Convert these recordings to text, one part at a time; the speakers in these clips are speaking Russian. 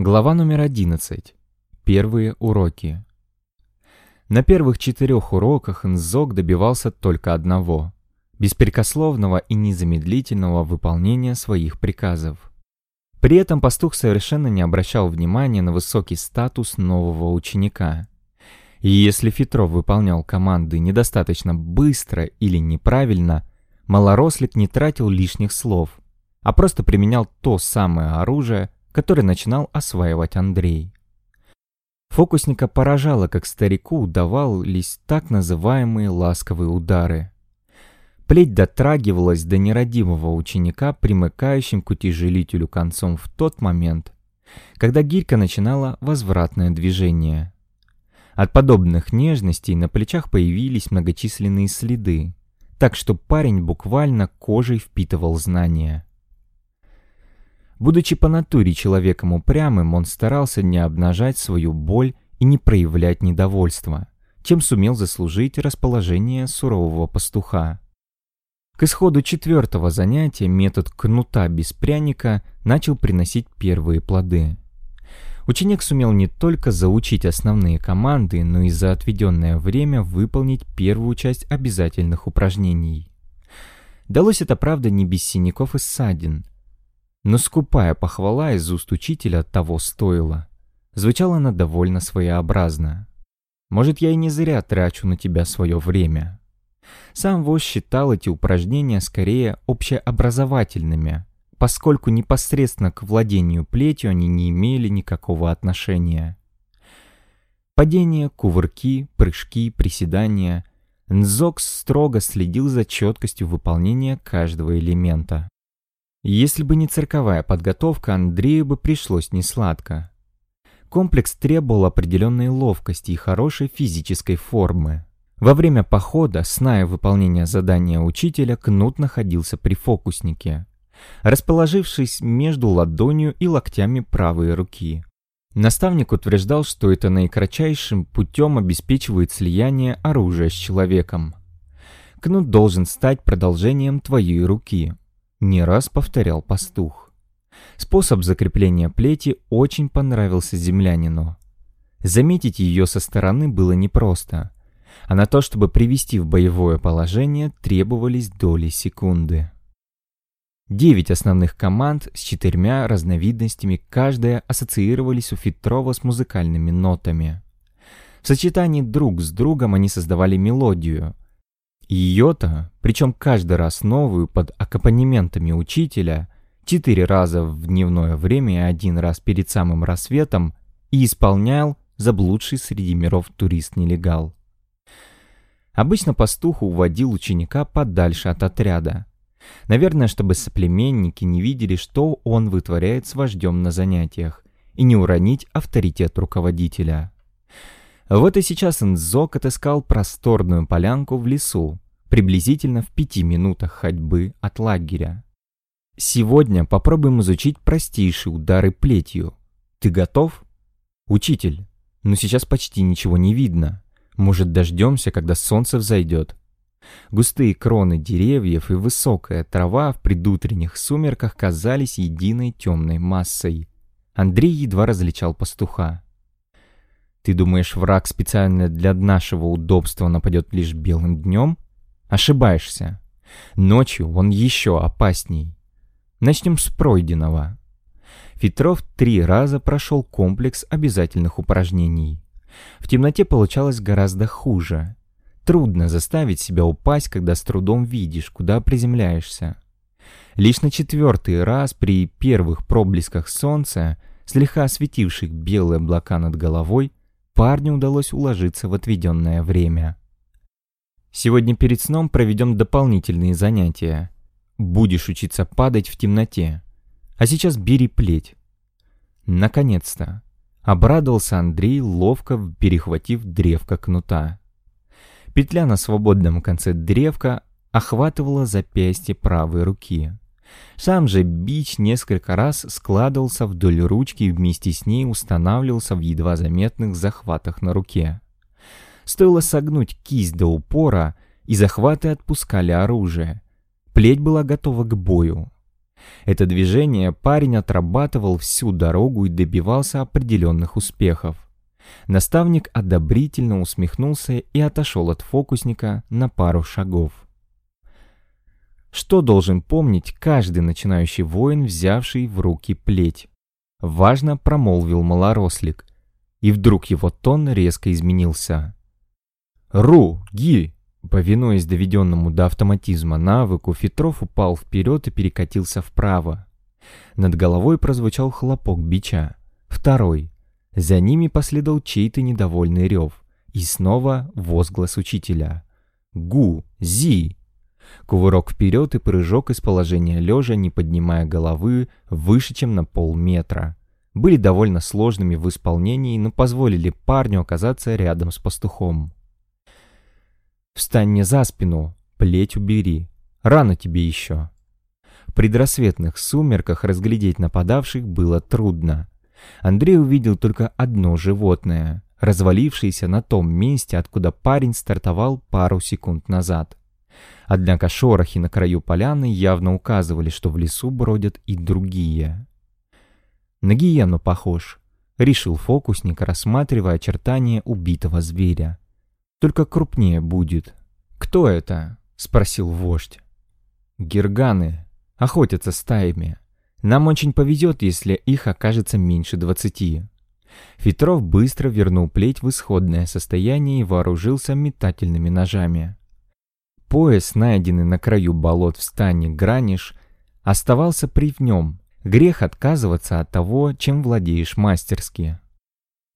Глава номер 11. Первые уроки. На первых четырех уроках Нзок добивался только одного – беспрекословного и незамедлительного выполнения своих приказов. При этом пастух совершенно не обращал внимания на высокий статус нового ученика. И если Фетров выполнял команды недостаточно быстро или неправильно, малорослик не тратил лишних слов, а просто применял то самое оружие – который начинал осваивать Андрей. Фокусника поражало, как старику удавались так называемые ласковые удары. Плеть дотрагивалась до нерадивого ученика, примыкающим к утяжелителю концом в тот момент, когда гирька начинала возвратное движение. От подобных нежностей на плечах появились многочисленные следы, так что парень буквально кожей впитывал знания. Будучи по натуре человеком упрямым, он старался не обнажать свою боль и не проявлять недовольства, чем сумел заслужить расположение сурового пастуха. К исходу четвертого занятия метод кнута без пряника начал приносить первые плоды. Ученик сумел не только заучить основные команды, но и за отведенное время выполнить первую часть обязательных упражнений. Далось это, правда, не без синяков и ссадин – но скупая похвала из уст учителя того стоила. Звучала она довольно своеобразно. «Может, я и не зря трачу на тебя свое время». Сам Вож считал эти упражнения скорее общеобразовательными, поскольку непосредственно к владению плетью они не имели никакого отношения. Падения, кувырки, прыжки, приседания. Нзокс строго следил за четкостью выполнения каждого элемента. Если бы не цирковая подготовка, Андрею бы пришлось несладко. Комплекс требовал определенной ловкости и хорошей физической формы. Во время похода, сная выполнения задания учителя, Кнут находился при фокуснике, расположившись между ладонью и локтями правой руки. Наставник утверждал, что это наикратчайшим путем обеспечивает слияние оружия с человеком. Кнут должен стать продолжением твоей руки, не раз повторял пастух. Способ закрепления плети очень понравился землянину. Заметить ее со стороны было непросто, а на то, чтобы привести в боевое положение, требовались доли секунды. Девять основных команд с четырьмя разновидностями, каждая ассоциировались у Фитрова с музыкальными нотами. В сочетании друг с другом они создавали мелодию – ее-то, причем каждый раз новую под аккомпанементами учителя, четыре раза в дневное время и один раз перед самым рассветом, и исполнял заблудший среди миров турист-нелегал. Обычно пастух уводил ученика подальше от отряда. Наверное, чтобы соплеменники не видели, что он вытворяет с вождем на занятиях, и не уронить авторитет руководителя. Вот и сейчас Нзок отыскал просторную полянку в лесу, приблизительно в пяти минутах ходьбы от лагеря. Сегодня попробуем изучить простейшие удары плетью. Ты готов? Учитель, но сейчас почти ничего не видно. Может, дождемся, когда солнце взойдет. Густые кроны деревьев и высокая трава в предутренних сумерках казались единой темной массой. Андрей едва различал пастуха. Ты думаешь, враг специально для нашего удобства нападет лишь белым днем? Ошибаешься. Ночью он еще опасней. Начнем с пройденного. Фитров три раза прошел комплекс обязательных упражнений. В темноте получалось гораздо хуже. Трудно заставить себя упасть, когда с трудом видишь, куда приземляешься. Лишь на четвертый раз при первых проблесках солнца, слегка осветивших белые облака над головой, парню удалось уложиться в отведенное время. Сегодня перед сном проведем дополнительные занятия. Будешь учиться падать в темноте. А сейчас бери плеть. Наконец-то. Обрадовался Андрей, ловко перехватив древко кнута. Петля на свободном конце древка охватывала запястье правой руки. Сам же бич несколько раз складывался вдоль ручки и вместе с ней устанавливался в едва заметных захватах на руке. Стоило согнуть кисть до упора, и захваты отпускали оружие. Плеть была готова к бою. Это движение парень отрабатывал всю дорогу и добивался определенных успехов. Наставник одобрительно усмехнулся и отошел от фокусника на пару шагов. Что должен помнить каждый начинающий воин, взявший в руки плеть? Важно промолвил малорослик, и вдруг его тон резко изменился. «Ру! Ги!» Повинуясь доведенному до автоматизма навыку, Фетров упал вперед и перекатился вправо. Над головой прозвучал хлопок бича. Второй. За ними последовал чей-то недовольный рев. И снова возглас учителя. «Гу! Зи!» Кувырок вперед и прыжок из положения лежа, не поднимая головы, выше, чем на полметра. Были довольно сложными в исполнении, но позволили парню оказаться рядом с пастухом. «Встань мне за спину, плеть убери. Рано тебе еще». В предрассветных сумерках разглядеть нападавших было трудно. Андрей увидел только одно животное, развалившееся на том месте, откуда парень стартовал пару секунд назад. Однако шорохи на краю поляны явно указывали, что в лесу бродят и другие. «На гиену похож», — решил фокусник, рассматривая очертания убитого зверя. «Только крупнее будет». «Кто это?» — спросил вождь. «Герганы. Охотятся стаями. Нам очень повезет, если их окажется меньше двадцати». Фетров быстро вернул плеть в исходное состояние и вооружился метательными ножами. Пояс, найденный на краю болот в стане Граниш, оставался при нем. Грех отказываться от того, чем владеешь мастерски.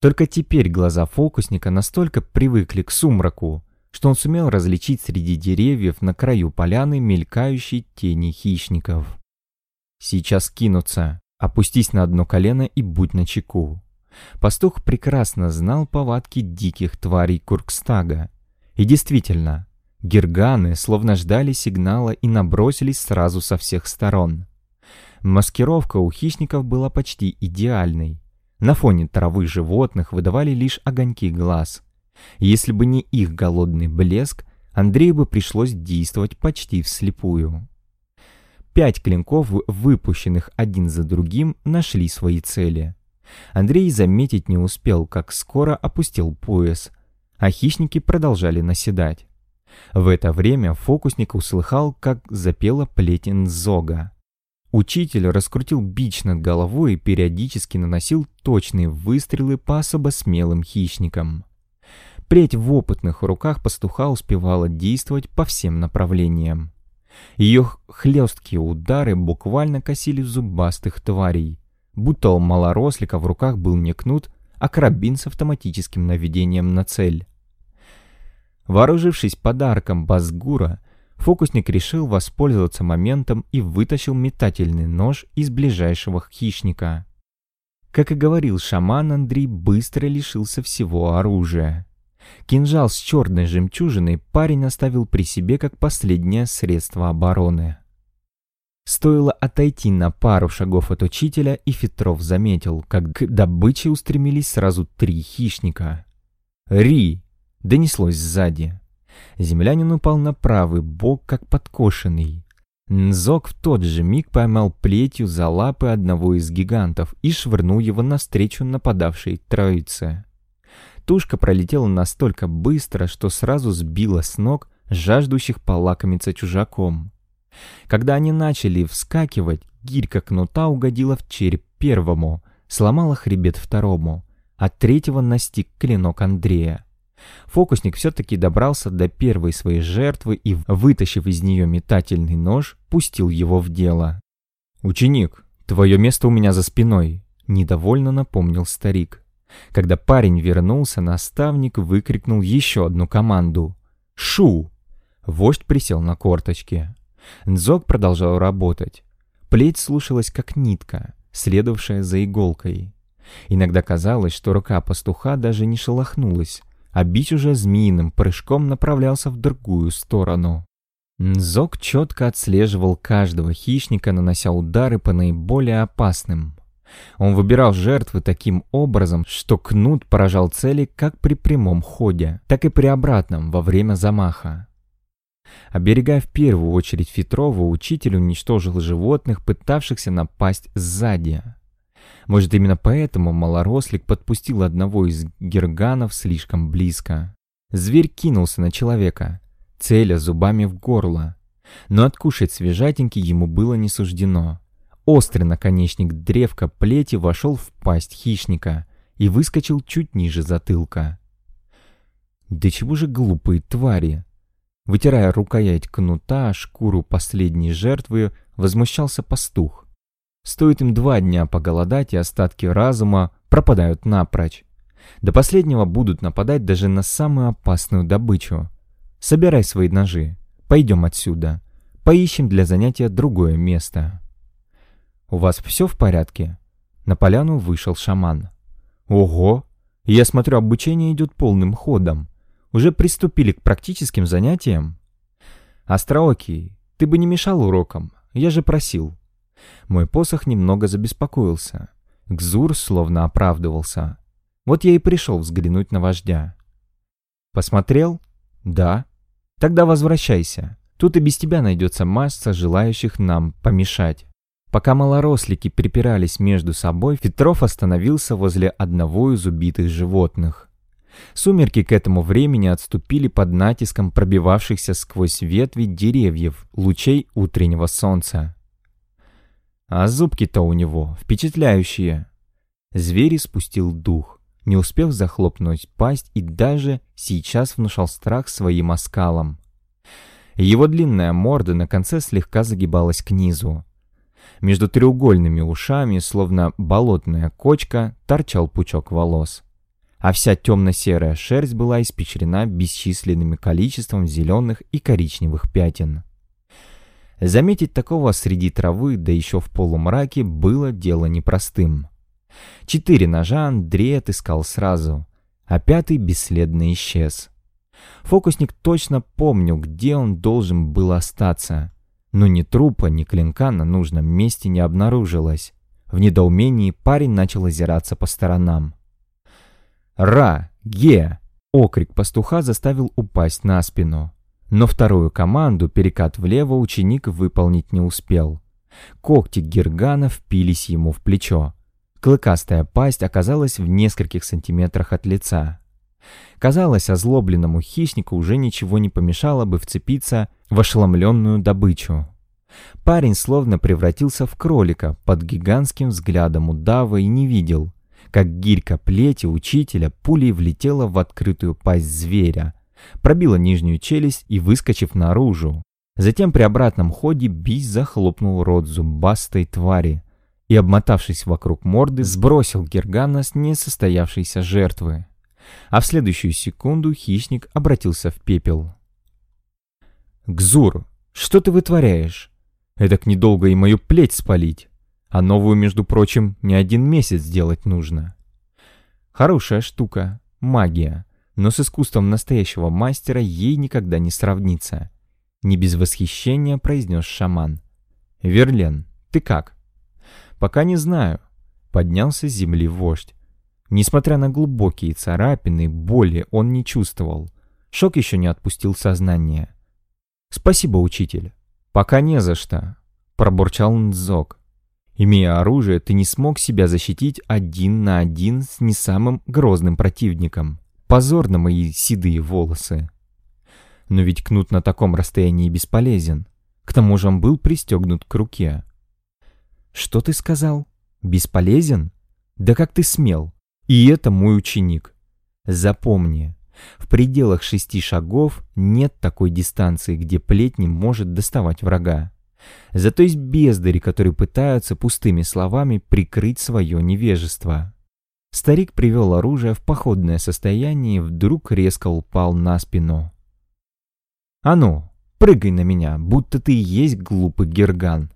Только теперь глаза фокусника настолько привыкли к сумраку, что он сумел различить среди деревьев на краю поляны мелькающие тени хищников. Сейчас кинутся, опустись на одно колено и будь начеку. Пастух прекрасно знал повадки диких тварей Куркстага. И действительно, Герганы словно ждали сигнала и набросились сразу со всех сторон. Маскировка у хищников была почти идеальной. На фоне травы животных выдавали лишь огоньки глаз. Если бы не их голодный блеск, Андрею бы пришлось действовать почти вслепую. Пять клинков, выпущенных один за другим, нашли свои цели. Андрей заметить не успел, как скоро опустил пояс, а хищники продолжали наседать. В это время фокусник услыхал, как запела плетен Зога. Учитель раскрутил бич над головой и периодически наносил точные выстрелы по особо смелым хищникам. Плеть в опытных руках пастуха успевала действовать по всем направлениям. Ее хлесткие удары буквально косили зубастых тварей, будто у малорослика в руках был не кнут, а карабин с автоматическим наведением на цель. Вооружившись подарком Базгура, фокусник решил воспользоваться моментом и вытащил метательный нож из ближайшего хищника. Как и говорил шаман, Андрей быстро лишился всего оружия. Кинжал с черной жемчужиной парень оставил при себе как последнее средство обороны. Стоило отойти на пару шагов от учителя, и Фетров заметил, как к добыче устремились сразу три хищника. «Ри!» Донеслось сзади. Землянин упал на правый бок, как подкошенный. Нзок в тот же миг поймал плетью за лапы одного из гигантов и швырнул его навстречу нападавшей троице. Тушка пролетела настолько быстро, что сразу сбила с ног жаждущих полакомиться чужаком. Когда они начали вскакивать, гирька кнута угодила в череп первому, сломала хребет второму, а третьего настиг клинок Андрея. Фокусник все-таки добрался до первой своей жертвы и, вытащив из нее метательный нож, пустил его в дело. «Ученик, твое место у меня за спиной», — недовольно напомнил старик. Когда парень вернулся, наставник выкрикнул еще одну команду. «Шу!» Вождь присел на корточки. Нзок продолжал работать. Плеть слушалась как нитка, следовавшая за иголкой. Иногда казалось, что рука пастуха даже не шелохнулась, а бич уже змеиным прыжком направлялся в другую сторону. Нзок четко отслеживал каждого хищника, нанося удары по наиболее опасным. Он выбирал жертвы таким образом, что кнут поражал цели как при прямом ходе, так и при обратном во время замаха. Оберегая в первую очередь Фетрова, учитель уничтожил животных, пытавшихся напасть сзади. Может, именно поэтому малорослик подпустил одного из герганов слишком близко. Зверь кинулся на человека, целя зубами в горло. Но откушать свежатенький ему было не суждено. Острый наконечник древка плети вошел в пасть хищника и выскочил чуть ниже затылка. Да чего же глупые твари! Вытирая рукоять кнута, шкуру последней жертвы, возмущался пастух. Стоит им два дня поголодать, и остатки разума пропадают напрочь. До последнего будут нападать даже на самую опасную добычу. Собирай свои ножи. Пойдем отсюда. Поищем для занятия другое место. «У вас все в порядке?» На поляну вышел шаман. «Ого! Я смотрю, обучение идет полным ходом. Уже приступили к практическим занятиям?» «Остроокий, ты бы не мешал урокам, я же просил». Мой посох немного забеспокоился. Гзур словно оправдывался. Вот я и пришел взглянуть на вождя. «Посмотрел?» «Да». «Тогда возвращайся. Тут и без тебя найдется масса желающих нам помешать». Пока малорослики припирались между собой, Фетров остановился возле одного из убитых животных. Сумерки к этому времени отступили под натиском пробивавшихся сквозь ветви деревьев лучей утреннего солнца. А зубки-то у него впечатляющие. Зверь спустил дух, не успев захлопнуть пасть и даже сейчас внушал страх своим оскалом. Его длинная морда на конце слегка загибалась к низу. Между треугольными ушами, словно болотная кочка, торчал пучок волос. А вся темно-серая шерсть была испечрена бесчисленным количеством зеленых и коричневых пятен. Заметить такого среди травы, да еще в полумраке, было дело непростым. Четыре ножа Андрей отыскал сразу, а пятый бесследно исчез. Фокусник точно помнил, где он должен был остаться, но ни трупа, ни клинка на нужном месте не обнаружилось. В недоумении парень начал озираться по сторонам. «Ра! Ге!» Окрик пастуха заставил упасть на спину. Но вторую команду, перекат влево, ученик выполнить не успел. Когти Гергана впились ему в плечо. Клыкастая пасть оказалась в нескольких сантиметрах от лица. Казалось, озлобленному хищнику уже ничего не помешало бы вцепиться в ошеломленную добычу. Парень словно превратился в кролика под гигантским взглядом удава и не видел, как гирька плети учителя пулей влетела в открытую пасть зверя, пробила нижнюю челюсть и, выскочив наружу, затем при обратном ходе бись захлопнул рот зубастой твари и, обмотавшись вокруг морды, сбросил Гергана с несостоявшейся жертвы. А в следующую секунду хищник обратился в пепел. «Гзур, что ты вытворяешь? Эдак недолго и мою плеть спалить. А новую, между прочим, не один месяц делать нужно. Хорошая штука, магия, но с искусством настоящего мастера ей никогда не сравнится. Не без восхищения произнес шаман. «Верлен, ты как?» «Пока не знаю», — поднялся с земли вождь. Несмотря на глубокие царапины, боли он не чувствовал. Шок еще не отпустил сознание. «Спасибо, учитель». «Пока не за что», — пробурчал Нзок. «Имея оружие, ты не смог себя защитить один на один с не самым грозным противником. Позор на мои седые волосы». Но ведь кнут на таком расстоянии бесполезен. К тому же он был пристегнут к руке. «Что ты сказал? Бесполезен? Да как ты смел? И это мой ученик. Запомни, в пределах шести шагов нет такой дистанции, где плеть не может доставать врага. Зато есть бездари, которые пытаются пустыми словами прикрыть свое невежество. Старик привел оружие в походное состояние и вдруг резко упал на спину. «А ну, прыгай на меня, будто ты и есть глупый герган!»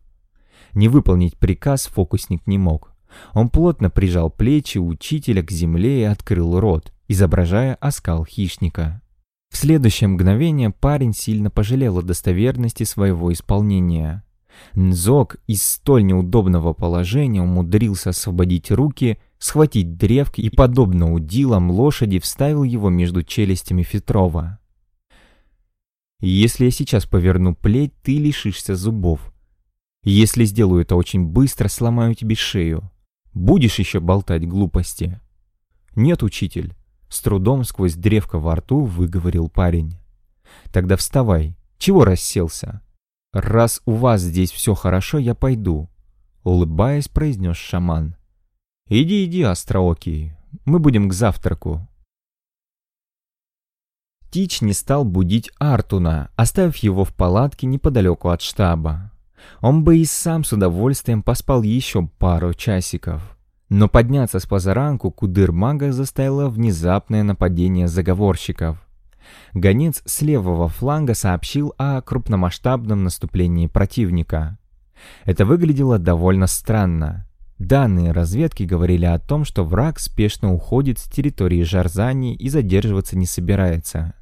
Не выполнить приказ фокусник не мог. Он плотно прижал плечи учителя к земле и открыл рот изображая оскал хищника. В следующее мгновение парень сильно пожалел о достоверности своего исполнения. Нзок из столь неудобного положения умудрился освободить руки, схватить древк и, подобно удилам лошади, вставил его между челюстями Фетрова. Если я сейчас поверну плеть, ты лишишься зубов. Если сделаю это очень быстро, сломаю тебе шею. Будешь еще болтать глупости?» «Нет, учитель», — с трудом сквозь древко во рту выговорил парень. «Тогда вставай. Чего расселся?» «Раз у вас здесь все хорошо, я пойду», — улыбаясь, произнес шаман. «Иди, иди, остроокий, мы будем к завтраку». Тич не стал будить Артуна, оставив его в палатке неподалеку от штаба. Он бы и сам с удовольствием поспал еще пару часиков. Но подняться с позаранку кудыр мага заставило внезапное нападение заговорщиков. Гонец с левого фланга сообщил о крупномасштабном наступлении противника. Это выглядело довольно странно. Данные разведки говорили о том, что враг спешно уходит с территории Жарзани и задерживаться не собирается.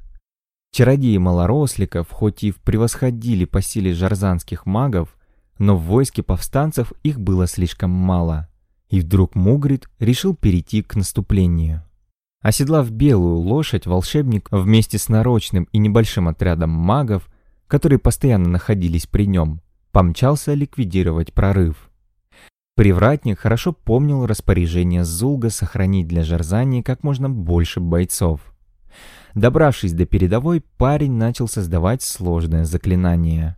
Чародеи малоросликов, хоть и превосходили по силе жарзанских магов, но в войске повстанцев их было слишком мало. И вдруг Мугрид решил перейти к наступлению. Оседлав белую лошадь, волшебник вместе с нарочным и небольшим отрядом магов, которые постоянно находились при нем, помчался ликвидировать прорыв. Привратник хорошо помнил распоряжение Зулга сохранить для Жарзани как можно больше бойцов. Добравшись до передовой, парень начал создавать сложное заклинание.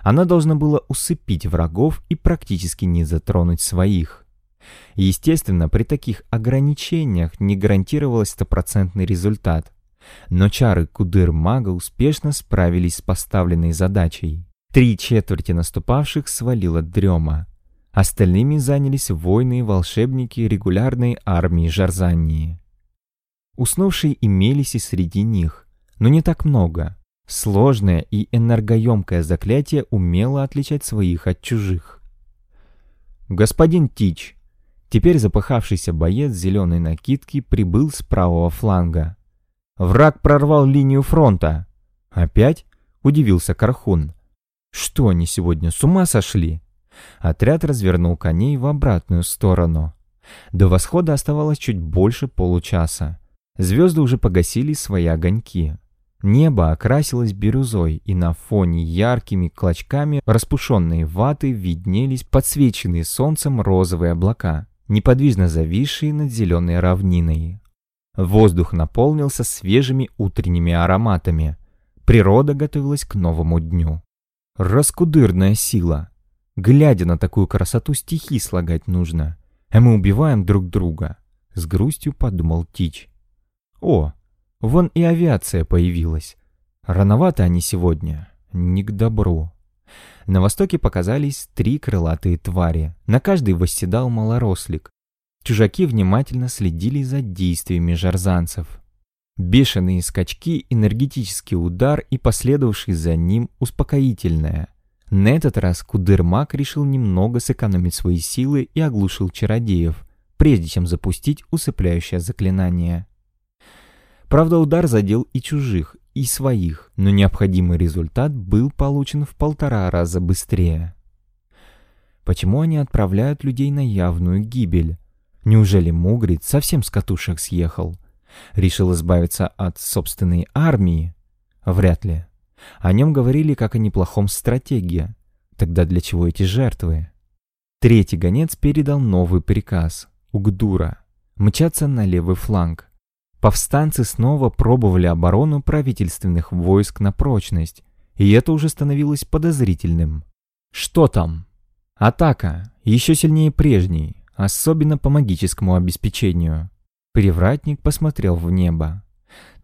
Оно должно было усыпить врагов и практически не затронуть своих. Естественно, при таких ограничениях не гарантировалось стопроцентный результат. Но чары Кудыр-мага успешно справились с поставленной задачей. Три четверти наступавших свалила дрема. Остальными занялись воины волшебники регулярной армии Жарзании. Уснувшие имелись и среди них, но не так много. Сложное и энергоемкое заклятие умело отличать своих от чужих. «Господин Тич!» Теперь запыхавшийся боец зеленой накидки прибыл с правого фланга. «Враг прорвал линию фронта!» «Опять?» — удивился Кархун. «Что они сегодня, с ума сошли?» Отряд развернул коней в обратную сторону. До восхода оставалось чуть больше получаса. Звезды уже погасили свои огоньки. Небо окрасилось бирюзой, и на фоне яркими клочками распушенные ваты виднелись подсвеченные солнцем розовые облака, неподвижно зависшие над зеленой равниной. Воздух наполнился свежими утренними ароматами. Природа готовилась к новому дню. Раскудырная сила. Глядя на такую красоту, стихи слагать нужно. А мы убиваем друг друга. С грустью подумал Тич. О, вон и авиация появилась. Рановато они сегодня. Не к добру. На востоке показались три крылатые твари. На каждой восседал малорослик. Чужаки внимательно следили за действиями жарзанцев. Бешеные скачки, энергетический удар и последовавший за ним успокоительное. На этот раз Кудырмак решил немного сэкономить свои силы и оглушил чародеев, прежде чем запустить усыпляющее заклинание. Правда, удар задел и чужих, и своих, но необходимый результат был получен в полтора раза быстрее. Почему они отправляют людей на явную гибель? Неужели Мугрид совсем с катушек съехал? Решил избавиться от собственной армии? Вряд ли. О нем говорили как о неплохом стратеге. Тогда для чего эти жертвы? Третий гонец передал новый приказ — Угдура — мчаться на левый фланг. Повстанцы снова пробовали оборону правительственных войск на прочность, и это уже становилось подозрительным. Что там? Атака, еще сильнее прежней, особенно по магическому обеспечению. Привратник посмотрел в небо.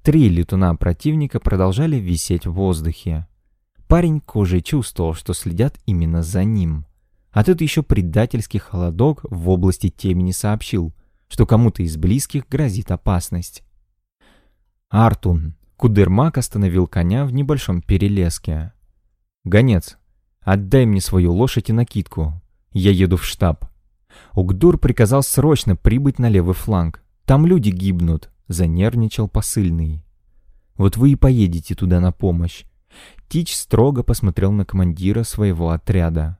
Три летуна противника продолжали висеть в воздухе. Парень кожей чувствовал, что следят именно за ним. А тут еще предательский холодок в области темени сообщил, что кому-то из близких грозит опасность. «Артун!» Кудермак остановил коня в небольшом перелеске. «Гонец, отдай мне свою лошадь и накидку. Я еду в штаб». Угдур приказал срочно прибыть на левый фланг. Там люди гибнут, занервничал посыльный. Вот вы и поедете туда на помощь. Тич строго посмотрел на командира своего отряда.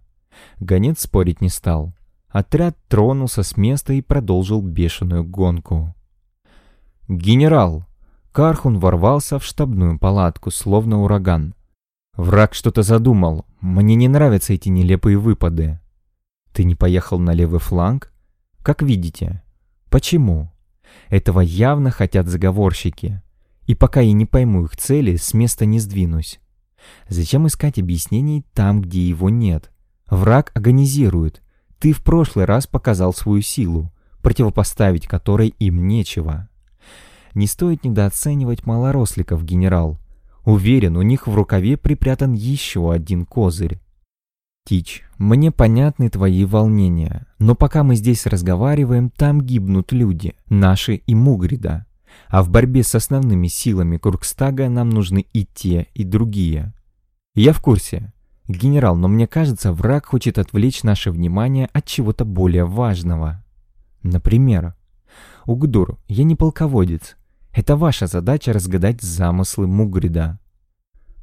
Гонец спорить не стал. Отряд тронулся с места и продолжил бешеную гонку. «Генерал!» Кархун ворвался в штабную палатку, словно ураган. Враг что-то задумал. Мне не нравятся эти нелепые выпады. Ты не поехал на левый фланг? Как видите. Почему? Этого явно хотят заговорщики. И пока я не пойму их цели, с места не сдвинусь. Зачем искать объяснений там, где его нет? Враг агонизирует. Ты в прошлый раз показал свою силу, противопоставить которой им нечего. Не стоит недооценивать малоросликов, генерал. Уверен, у них в рукаве припрятан еще один козырь. Тич, мне понятны твои волнения, но пока мы здесь разговариваем, там гибнут люди, наши и Мугрида. А в борьбе с основными силами Куркстага нам нужны и те, и другие. Я в курсе. Генерал, но мне кажется, враг хочет отвлечь наше внимание от чего-то более важного. Например, Угдур, я не полководец, это ваша задача разгадать замыслы Мугрида.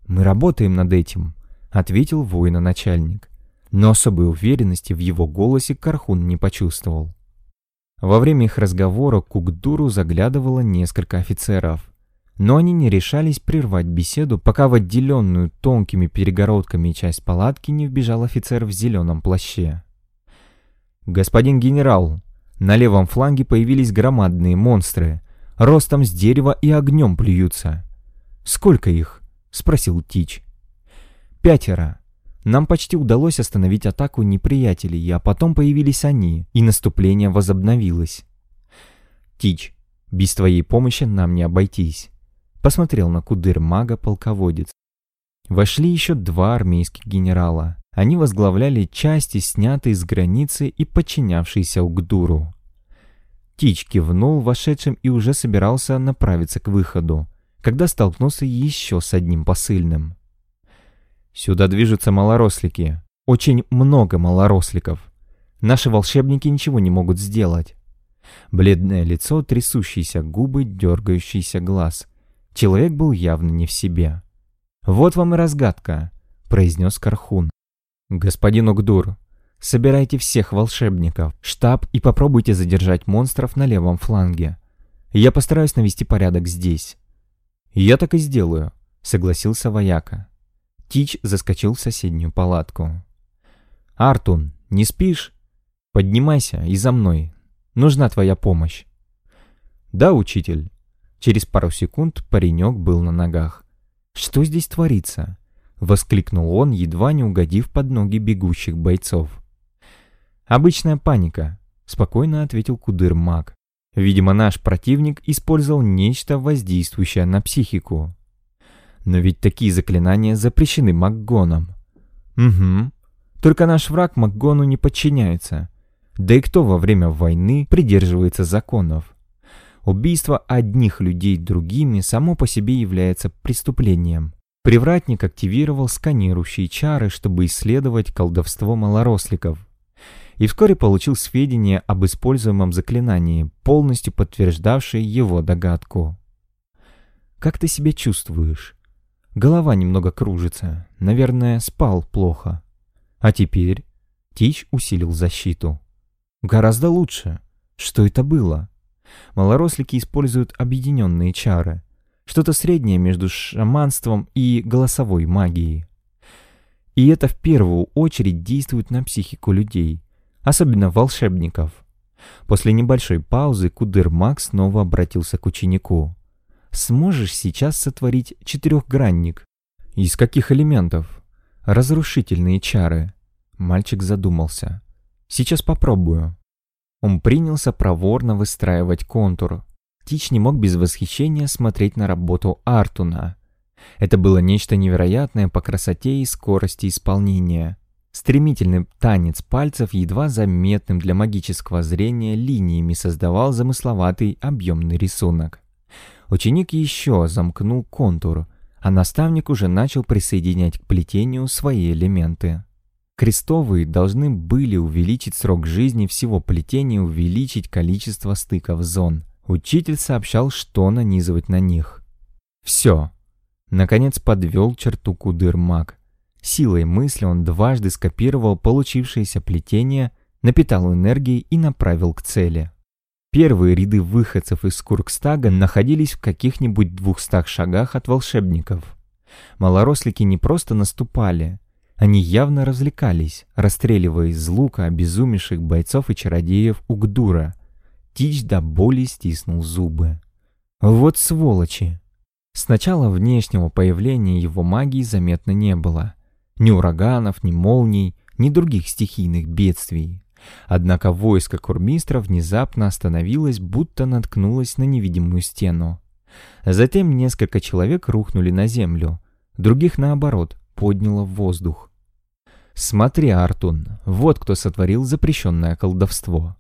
Мы работаем над этим, ответил воина-начальник. Но особой уверенности в его голосе Кархун не почувствовал. Во время их разговора к Угдуру заглядывало несколько офицеров. Но они не решались прервать беседу, пока в отделенную тонкими перегородками часть палатки не вбежал офицер в зеленом плаще. «Господин генерал, на левом фланге появились громадные монстры — ростом с дерева и огнем плюются. «Сколько их?» — спросил Тич. «Пятеро. Нам почти удалось остановить атаку неприятелей, а потом появились они, и наступление возобновилось». «Тич, без твоей помощи нам не обойтись», — посмотрел на кудыр мага полководец. Вошли еще два армейских генерала. Они возглавляли части, снятые с границы и подчинявшиеся Угдуру. Тич кивнул вошедшим и уже собирался направиться к выходу, когда столкнулся еще с одним посыльным. «Сюда движутся малорослики. Очень много малоросликов. Наши волшебники ничего не могут сделать». Бледное лицо, трясущиеся губы, дергающийся глаз. Человек был явно не в себе. «Вот вам и разгадка», — произнес Кархун. «Господин Угдур, Собирайте всех волшебников, штаб и попробуйте задержать монстров на левом фланге. Я постараюсь навести порядок здесь». «Я так и сделаю», — согласился вояка. Тич заскочил в соседнюю палатку. «Артун, не спишь? Поднимайся и за мной. Нужна твоя помощь». «Да, учитель». Через пару секунд паренек был на ногах. «Что здесь творится?» — воскликнул он, едва не угодив под ноги бегущих бойцов. «Обычная паника», — спокойно ответил Кудыр Маг. «Видимо, наш противник использовал нечто воздействующее на психику. Но ведь такие заклинания запрещены Макгоном». «Угу. Только наш враг Макгону не подчиняется. Да и кто во время войны придерживается законов? Убийство одних людей другими само по себе является преступлением. Привратник активировал сканирующие чары, чтобы исследовать колдовство малоросликов и вскоре получил сведения об используемом заклинании, полностью подтверждавшие его догадку. «Как ты себя чувствуешь?» Голова немного кружится. Наверное, спал плохо. А теперь Тич усилил защиту. Гораздо лучше. Что это было? Малорослики используют объединенные чары. Что-то среднее между шаманством и голосовой магией. И это в первую очередь действует на психику людей особенно волшебников. После небольшой паузы Кудыр-маг снова обратился к ученику. «Сможешь сейчас сотворить четырехгранник?» «Из каких элементов?» «Разрушительные чары». Мальчик задумался. «Сейчас попробую». Он принялся проворно выстраивать контур. Тич не мог без восхищения смотреть на работу Артуна. Это было нечто невероятное по красоте и скорости исполнения. Стремительный танец пальцев едва заметным для магического зрения линиями создавал замысловатый объемный рисунок. Ученик еще замкнул контур, а наставник уже начал присоединять к плетению свои элементы. Крестовые должны были увеличить срок жизни всего плетения и увеличить количество стыков зон. Учитель сообщал, что нанизывать на них. Все. Наконец подвел черту кудыр маг. Силой мысли он дважды скопировал получившееся плетение, напитал энергией и направил к цели. Первые ряды выходцев из Куркстага находились в каких-нибудь двухстах шагах от волшебников. Малорослики не просто наступали, они явно развлекались, расстреливая из лука обезумевших бойцов и чародеев Угдура. Тич до боли стиснул зубы. Вот сволочи! С начала внешнего появления его магии заметно не было. Ни ураганов, ни молний, ни других стихийных бедствий. Однако войско Курмистра внезапно остановилось, будто наткнулось на невидимую стену. Затем несколько человек рухнули на землю, других, наоборот, подняло в воздух. «Смотри, Артун, вот кто сотворил запрещенное колдовство».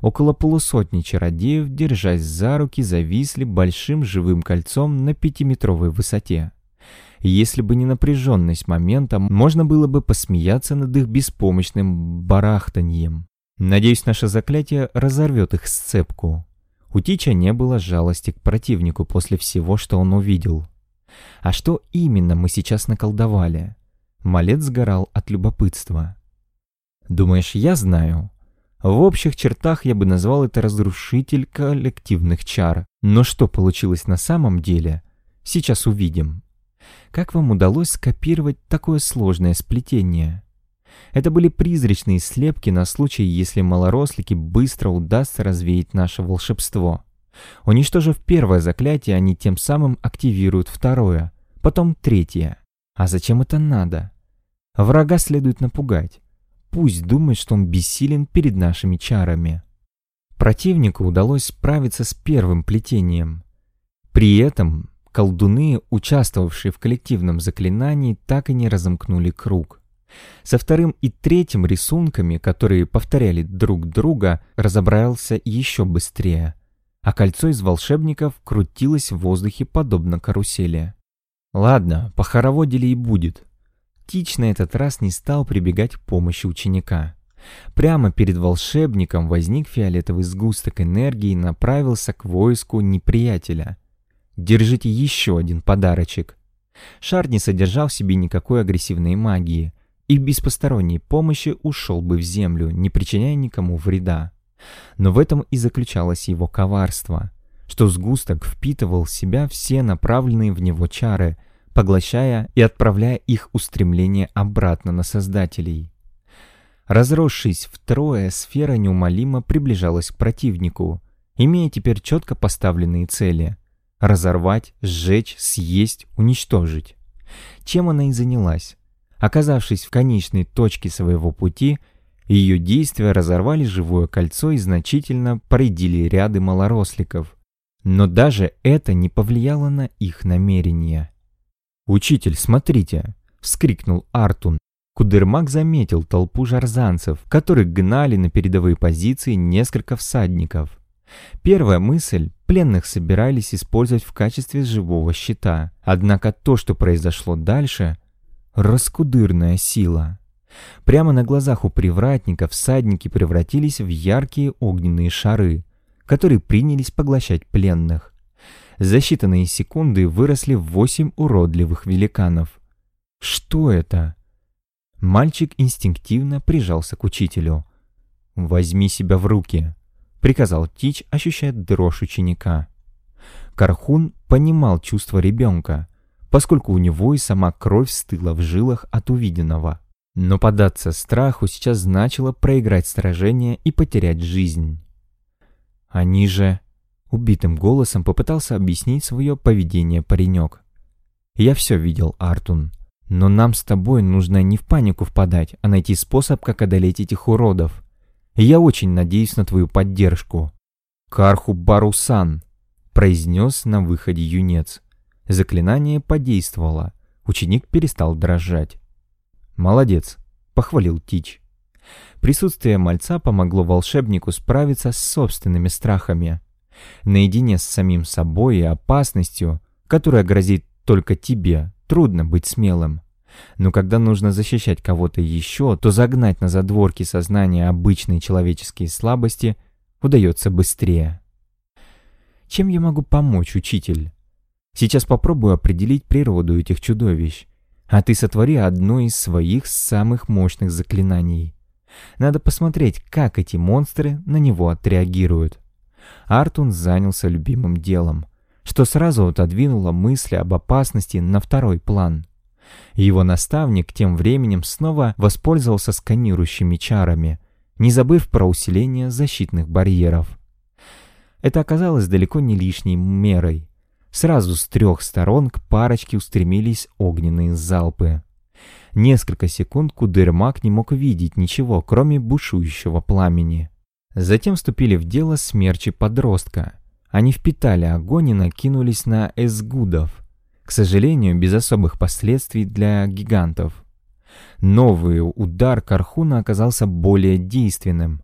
Около полусотни чародеев, держась за руки, зависли большим живым кольцом на пятиметровой высоте. Если бы не напряженность момента, можно было бы посмеяться над их беспомощным барахтаньем. Надеюсь, наше заклятие разорвет их сцепку. У Тича не было жалости к противнику после всего, что он увидел. А что именно мы сейчас наколдовали? Малец сгорал от любопытства. «Думаешь, я знаю?» В общих чертах я бы назвал это разрушитель коллективных чар. Но что получилось на самом деле, сейчас увидим. Как вам удалось скопировать такое сложное сплетение? Это были призрачные слепки на случай, если малорослики быстро удастся развеять наше волшебство. Уничтожив первое заклятие, они тем самым активируют второе, потом третье. А зачем это надо? Врага следует напугать. Пусть думает, что он бессилен перед нашими чарами. Противнику удалось справиться с первым плетением. При этом колдуны, участвовавшие в коллективном заклинании, так и не разомкнули круг. Со вторым и третьим рисунками, которые повторяли друг друга, разобрался еще быстрее, а кольцо из волшебников крутилось в воздухе подобно карусели. Ладно, похороводили и будет. Тич на этот раз не стал прибегать к помощи ученика. Прямо перед волшебником возник фиолетовый сгусток энергии и направился к войску неприятеля. «Держите еще один подарочек». Шар не содержал в себе никакой агрессивной магии, и без посторонней помощи ушел бы в землю, не причиняя никому вреда. Но в этом и заключалось его коварство, что сгусток впитывал в себя все направленные в него чары, поглощая и отправляя их устремление обратно на Создателей. Разросшись втрое, сфера неумолимо приближалась к противнику, имея теперь четко поставленные цели — разорвать, сжечь, съесть, уничтожить. Чем она и занялась. Оказавшись в конечной точке своего пути, ее действия разорвали живое кольцо и значительно проредили ряды малоросликов. Но даже это не повлияло на их намерения. «Учитель, смотрите!» — вскрикнул Артун. Кудермак заметил толпу жарзанцев, которых гнали на передовые позиции несколько всадников. Первая мысль — пленных собирались использовать в качестве живого щита. Однако то, что произошло дальше — Раскудырная сила. Прямо на глазах у привратника всадники превратились в яркие огненные шары, которые принялись поглощать пленных. За считанные секунды выросли восемь уродливых великанов. Что это? Мальчик инстинктивно прижался к учителю. «Возьми себя в руки», — приказал Тич, ощущая дрожь ученика. Кархун понимал чувство ребенка — поскольку у него и сама кровь стыла в жилах от увиденного. Но податься страху сейчас значило проиграть сражение и потерять жизнь. Они же... Убитым голосом попытался объяснить свое поведение паренек. «Я все видел, Артун. Но нам с тобой нужно не в панику впадать, а найти способ, как одолеть этих уродов. Я очень надеюсь на твою поддержку». «Карху Барусан», — произнес на выходе юнец. Заклинание подействовало. Ученик перестал дрожать. «Молодец», — похвалил Тич. Присутствие мальца помогло волшебнику справиться с собственными страхами. Наедине с самим собой и опасностью, которая грозит только тебе, трудно быть смелым. Но когда нужно защищать кого-то еще, то загнать на задворки сознания обычные человеческие слабости удается быстрее. «Чем я могу помочь, учитель?» Сейчас попробую определить природу этих чудовищ, а ты сотвори одно из своих самых мощных заклинаний. Надо посмотреть, как эти монстры на него отреагируют. Артун занялся любимым делом. что сразу отодвинуло мысли об опасности на второй план. Его наставник тем временем снова воспользовался сканирующими чарами, не забыв про усиление защитных барьеров. Это оказалось далеко не лишней мерой. Сразу с трех сторон к парочке устремились огненные залпы. Несколько секунд Кудырмак не мог видеть ничего, кроме бушующего пламени. Затем вступили в дело смерчи подростка. Они впитали огонь и накинулись на эсгудов. К сожалению, без особых последствий для гигантов. Новый удар Кархуна оказался более действенным.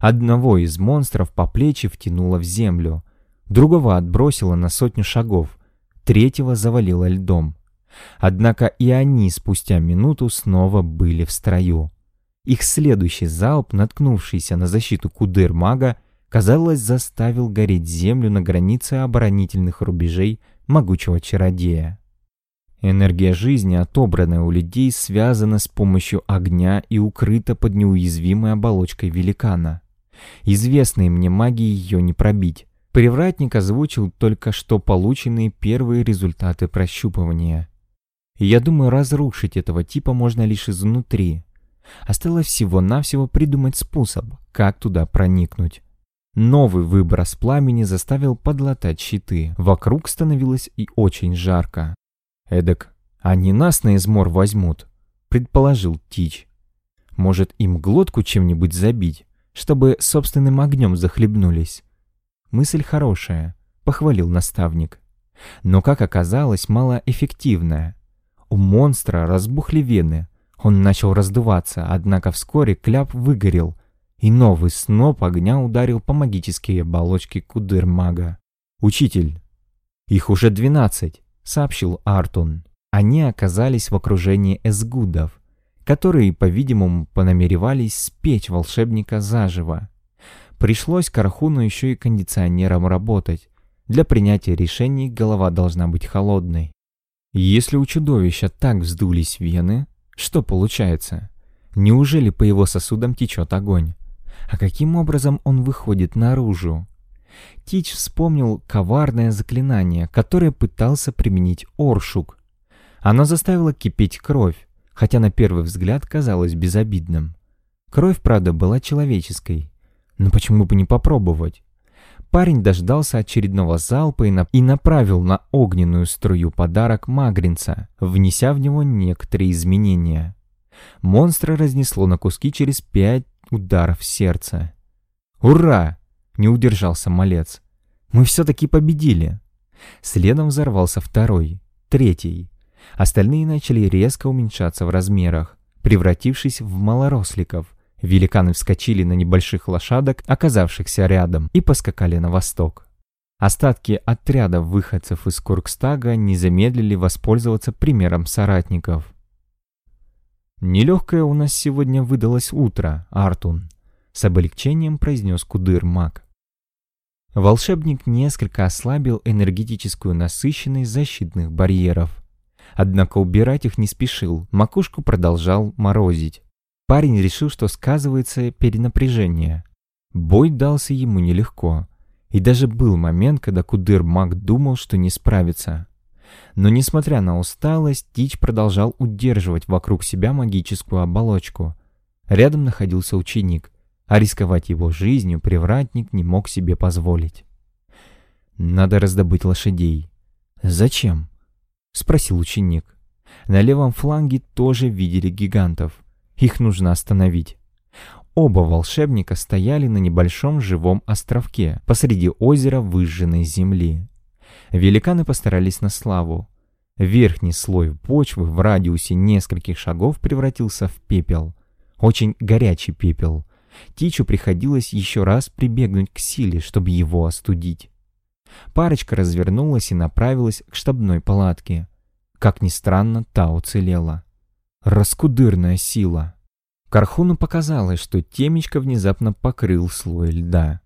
Одного из монстров по плечи втянуло в землю, другого отбросило на сотню шагов, третьего завалило льдом. Однако и они спустя минуту снова были в строю. Их следующий залп, наткнувшийся на защиту кудыр-мага, казалось, заставил гореть землю на границе оборонительных рубежей могучего чародея. Энергия жизни, отобранная у людей, связана с помощью огня и укрыта под неуязвимой оболочкой великана. Известные мне маги ее не пробить. Привратник озвучил только что полученные первые результаты прощупывания. Я думаю, разрушить этого типа можно лишь изнутри. Осталось всего-навсего придумать способ, как туда проникнуть. Новый выброс пламени заставил подлатать щиты. Вокруг становилось и очень жарко. «Эдак, они нас на измор возьмут», — предположил Тич. «Может, им глотку чем-нибудь забить, чтобы собственным огнем захлебнулись?» «Мысль хорошая», — похвалил наставник. Но, как оказалось, малоэффективная. У монстра разбухли вены. Он начал раздуваться, однако вскоре кляп выгорел, и новый сноп огня ударил по магической оболочке кудыр-мага. «Учитель, их уже двенадцать», — сообщил Артун. Они оказались в окружении эсгудов, которые, по-видимому, понамеревались спечь волшебника заживо. Пришлось Кархуну еще и кондиционером работать. Для принятия решений голова должна быть холодной. Если у чудовища так вздулись вены, что получается? Неужели по его сосудам течет огонь? А каким образом он выходит наружу? Тич вспомнил коварное заклинание, которое пытался применить Оршук. Оно заставило кипеть кровь, хотя на первый взгляд казалось безобидным. Кровь, правда, была человеческой. Но почему бы не попробовать? Парень дождался очередного залпа и, на... и направил на огненную струю подарок Магринца, внеся в него некоторые изменения. Монстра разнесло на куски через пять ударов сердца. «Ура!» — не удержался малец. «Мы все-таки победили!» Следом взорвался второй, третий. Остальные начали резко уменьшаться в размерах, превратившись в малоросликов, Великаны вскочили на небольших лошадок, оказавшихся рядом, и поскакали на восток. Остатки отряда выходцев из Куркстага не замедлили воспользоваться примером соратников. «Нелегкое у нас сегодня выдалось утро, Артун», — с облегчением произнес Кудыр маг. Волшебник несколько ослабил энергетическую насыщенность защитных барьеров. Однако убирать их не спешил, макушку продолжал морозить. Парень решил, что сказывается перенапряжение. Бой дался ему нелегко. И даже был момент, когда Кудыр Маг думал, что не справится. Но несмотря на усталость, Тич продолжал удерживать вокруг себя магическую оболочку. Рядом находился ученик, а рисковать его жизнью привратник не мог себе позволить. «Надо раздобыть лошадей». «Зачем?» — спросил ученик. На левом фланге тоже видели гигантов — их нужно остановить. Оба волшебника стояли на небольшом живом островке посреди озера выжженной земли. Великаны постарались на славу. Верхний слой почвы в радиусе нескольких шагов превратился в пепел. Очень горячий пепел. Тичу приходилось еще раз прибегнуть к силе, чтобы его остудить. Парочка развернулась и направилась к штабной палатке. Как ни странно, та уцелела. Раскудырная сила. Кархуну показалось, что темечко внезапно покрыл слой льда.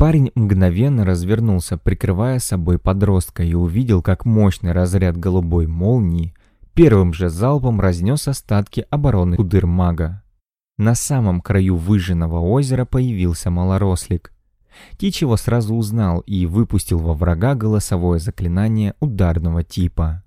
Парень мгновенно развернулся, прикрывая собой подростка, и увидел, как мощный разряд голубой молнии первым же залпом разнес остатки обороны кудыр-мага. На самом краю выжженного озера появился малорослик. Тич его сразу узнал и выпустил во врага голосовое заклинание ударного типа.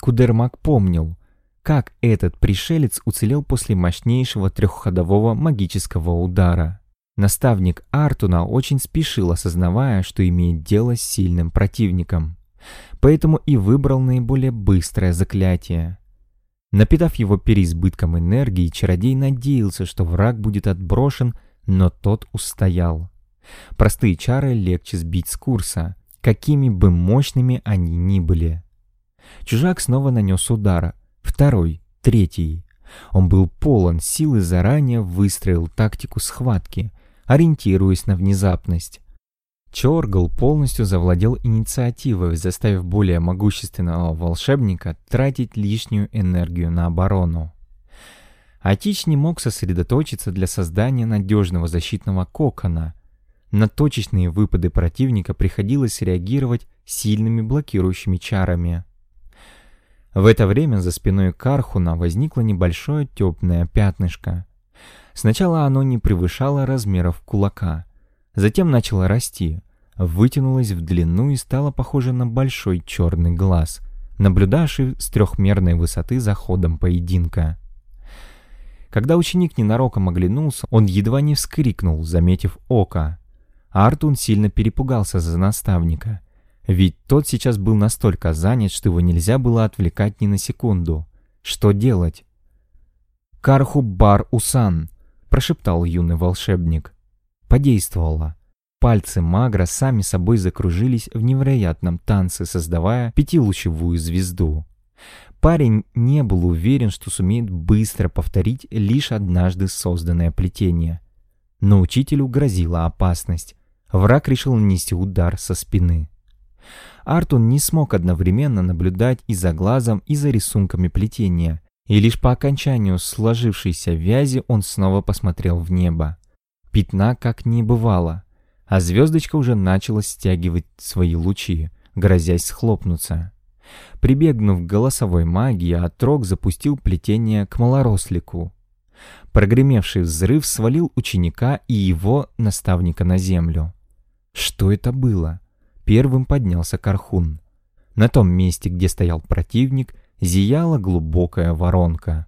Кудермак помнил, как этот пришелец уцелел после мощнейшего трехходового магического удара. Наставник Артуна очень спешил, осознавая, что имеет дело с сильным противником. Поэтому и выбрал наиболее быстрое заклятие. Напитав его переизбытком энергии, чародей надеялся, что враг будет отброшен, но тот устоял. Простые чары легче сбить с курса, какими бы мощными они ни были. Чужак снова нанес удар, второй, третий. Он был полон сил и заранее выстроил тактику схватки, ориентируясь на внезапность. Чоргл полностью завладел инициативой, заставив более могущественного волшебника тратить лишнюю энергию на оборону. Атич не мог сосредоточиться для создания надежного защитного кокона. На точечные выпады противника приходилось реагировать сильными блокирующими чарами. В это время за спиной Кархуна возникло небольшое темное пятнышко. Сначала оно не превышало размеров кулака, затем начало расти, вытянулось в длину и стало похоже на большой черный глаз, наблюдавший с трехмерной высоты за ходом поединка. Когда ученик ненароком оглянулся, он едва не вскрикнул, заметив око. Артун сильно перепугался за наставника, ведь тот сейчас был настолько занят, что его нельзя было отвлекать ни на секунду. Что делать? «Карху бар усан!» Прошептал юный волшебник. Подействовало. Пальцы Магра сами собой закружились в невероятном танце, создавая пятилучевую звезду. Парень не был уверен, что сумеет быстро повторить лишь однажды созданное плетение. Но учителю грозила опасность. Враг решил нанести удар со спины. Артун не смог одновременно наблюдать и за глазом, и за рисунками плетения, и лишь по окончанию сложившейся вязи он снова посмотрел в небо. Пятна как не бывало, а звездочка уже начала стягивать свои лучи, грозясь схлопнуться. Прибегнув к голосовой магии, отрок запустил плетение к малорослику. Прогремевший взрыв свалил ученика и его наставника на землю. Что это было? Первым поднялся Кархун. На том месте, где стоял противник, зияла глубокая воронка.